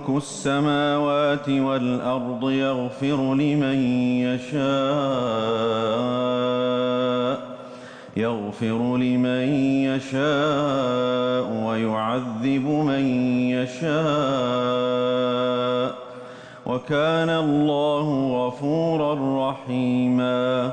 ملك السماوات والأرض يغفر لمن يشاء يغفر لمن يشاء ويعذب من يشاء وكان الله غفورا رحيما.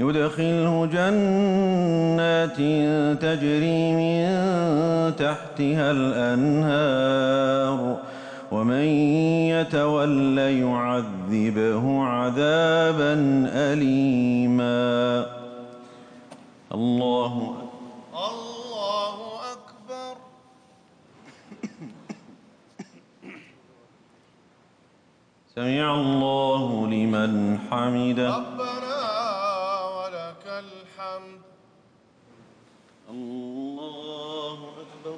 يدخله جنات تجري من تحتها الأنهار ومن يتول يعذبه عذابا أليما. الله الله أكبر. سمع الله لمن حمده.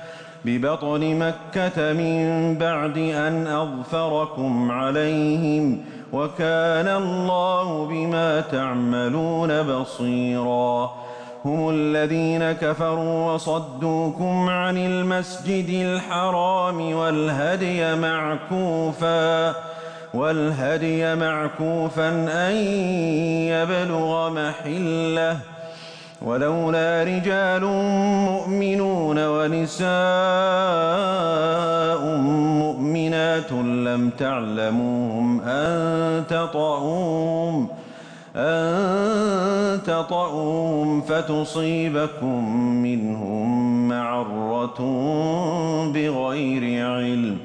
ببطن مكة من بعد أن أظفركم عليهم وكان الله بما تعملون بصيرا. هم الذين كفروا وصدوكم عن المسجد الحرام والهدي معكوفا والهدي معكوفا أن يبلغ محلة ولولا رجال مؤمنون ونساء مؤمنات لم تعلموهم أن تطعوهم أن فتصيبكم منهم معرة بغير علم.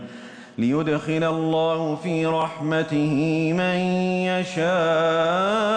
ليدخل الله في رحمته من يشاء.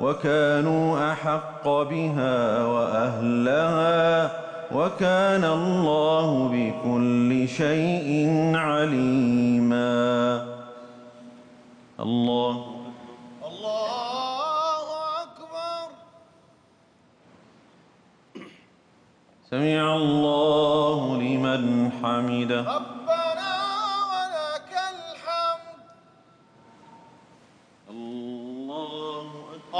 وكانوا أحق بها وأهلها وكان الله بكل شيء عليما. الله. الله أكبر. سمع الله لمن حمده.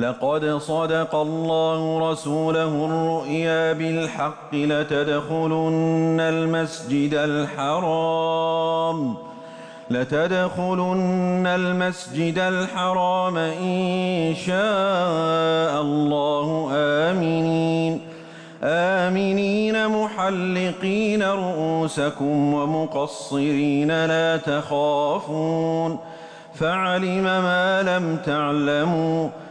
لقد صدق الله رسوله الرؤيا بالحق لتدخلن المسجد الحرام لتدخلن المسجد الحرام إن شاء الله. آمنين آمنين محلقين رؤوسكم ومقصرين لا تخافون. فعلم ما لم تعلموا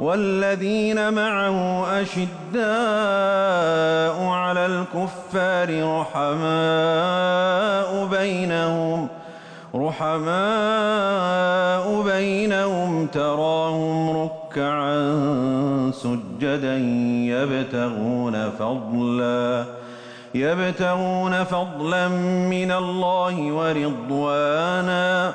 والذين معه أشداء على الكفار رحماء بينهم رحماء بينهم تراهم ركعا سجدا يبتغون فضلا يبتغون فضلا من الله ورضوانا.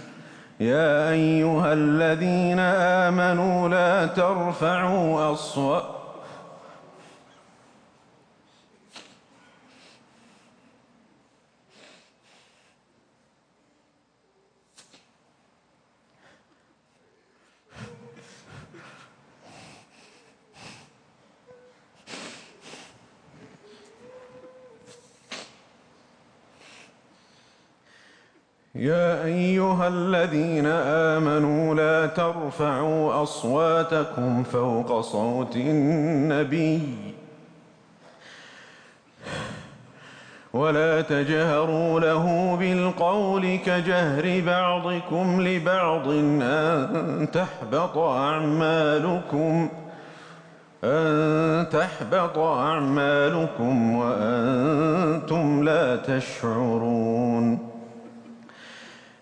يا أيها الذين آمنوا لا ترفعوا أصوات يا أيها الذين آمنوا لا ترفعوا أصواتكم فوق صوت النبي ولا تجهروا له بالقول كجهر بعضكم لبعض أن تحبط أعمالكم أن تحبط أعمالكم وأنتم لا تشعرون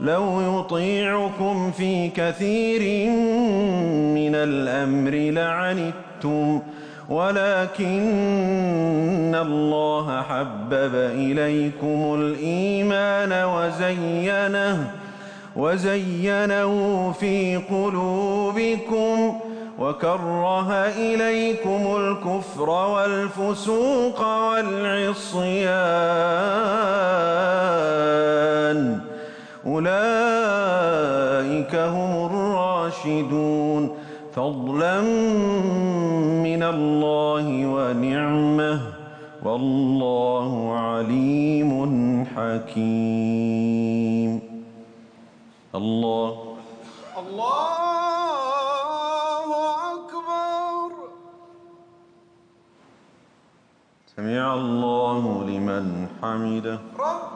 لو يطيعكم في كثير من الأمر لعنتم ولكن الله حبب إليكم الإيمان وزينه وزينه في قلوبكم وكره إليكم الكفر والفسوق والعصيان. أولئك هم الراشدون. فضلا من الله ونعمة والله عليم حكيم. الله. الله أكبر. سمع الله لمن حمده. ربنا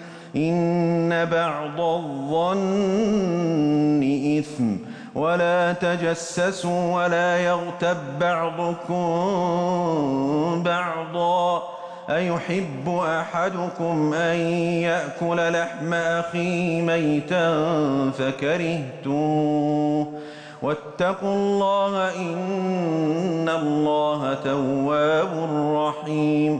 إن بعض الظن إثم. ولا تجسسوا ولا يغتب بعضكم بعضا. أيحب أحدكم أن يأكل لحم أخيه ميتا فكرهتموه. واتقوا الله إن الله تواب رحيم.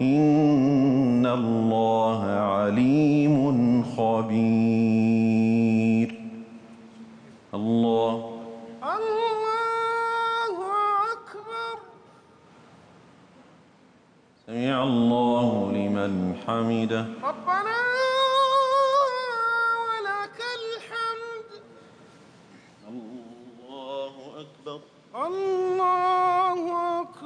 إن الله عليم خبير. الله. الله أكبر. سمع الله لمن حمده. ربنا ولك الحمد. الله أكبر. الله أكبر.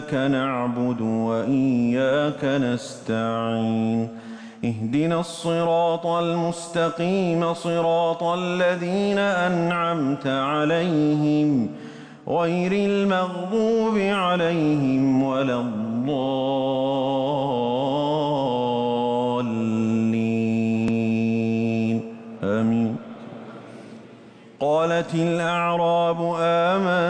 إياك نعبد وإياك نستعين. اهدنا الصراط المستقيم صراط الذين أنعمت عليهم غير المغضوب عليهم ولا الضالين. آمين. قالت الأعراب قل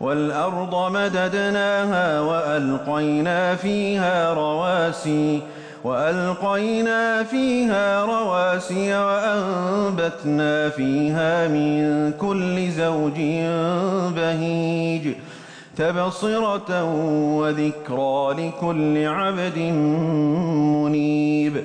والأرض مددناها وألقينا فيها رواسي وألقينا فيها رواسي وأنبتنا فيها من كل زوج بهيج. تبصرة وذكرى لكل عبد منيب.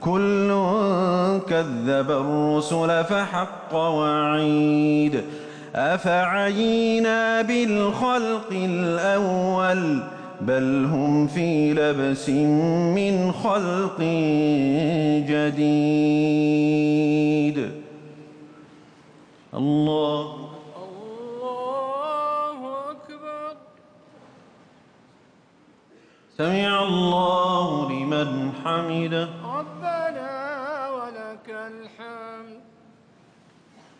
كل كذب الرسل فحق وعيد. أفعينا بالخلق الأول بل هم في لبس من خلق جديد. الله الله أكبر. سمع الله لمن حمده.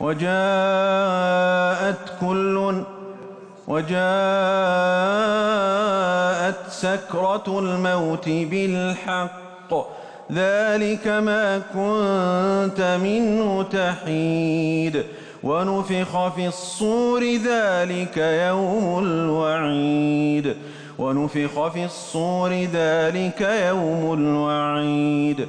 وجاءت كل وجاءت سكرة الموت بالحق. ذلك ما كنت منه تحيد. ونفخ في الصور ذلك يوم الوعيد. ونفخ في الصور ذلك يوم الوعيد.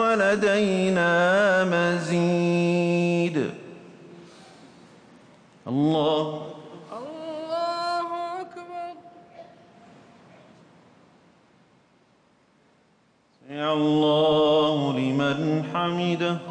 ولدينا مزيد. الله. الله أكبر. سمع الله لمن حمده.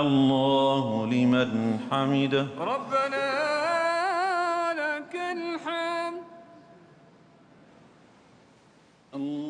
الله لمن حمده. ربنا لك الحمد. الله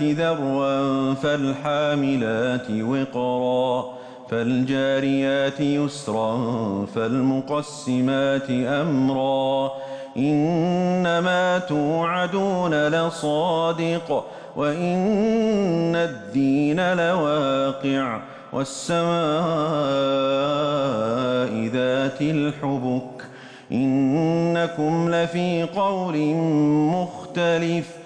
والذاريات ذروا فالحاملات وقرا فالجاريات يسرا فالمقسمات أمرا. إنما توعدون لصادق وإن الدين لواقع والسماء ذات الحبك. إنكم لفي قول مختلف.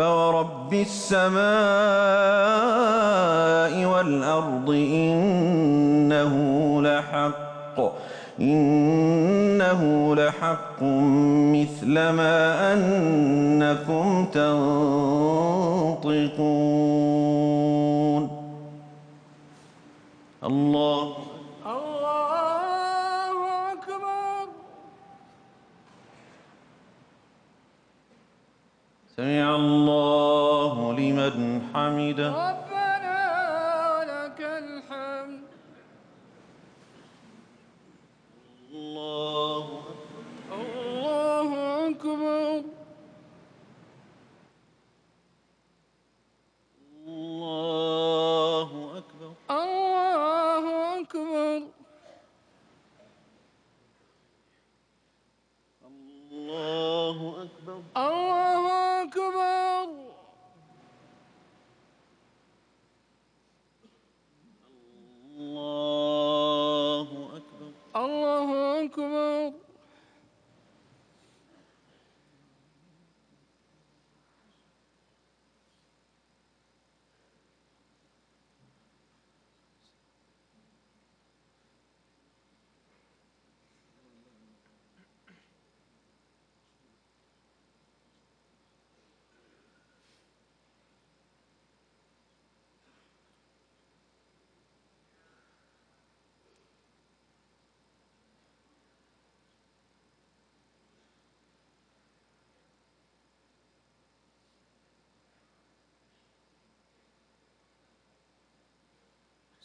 فورب السماء والأرض إنه لحق إنه لحق مثل ما أنكم تنطقون. الله سمع الله لمن حمده. الله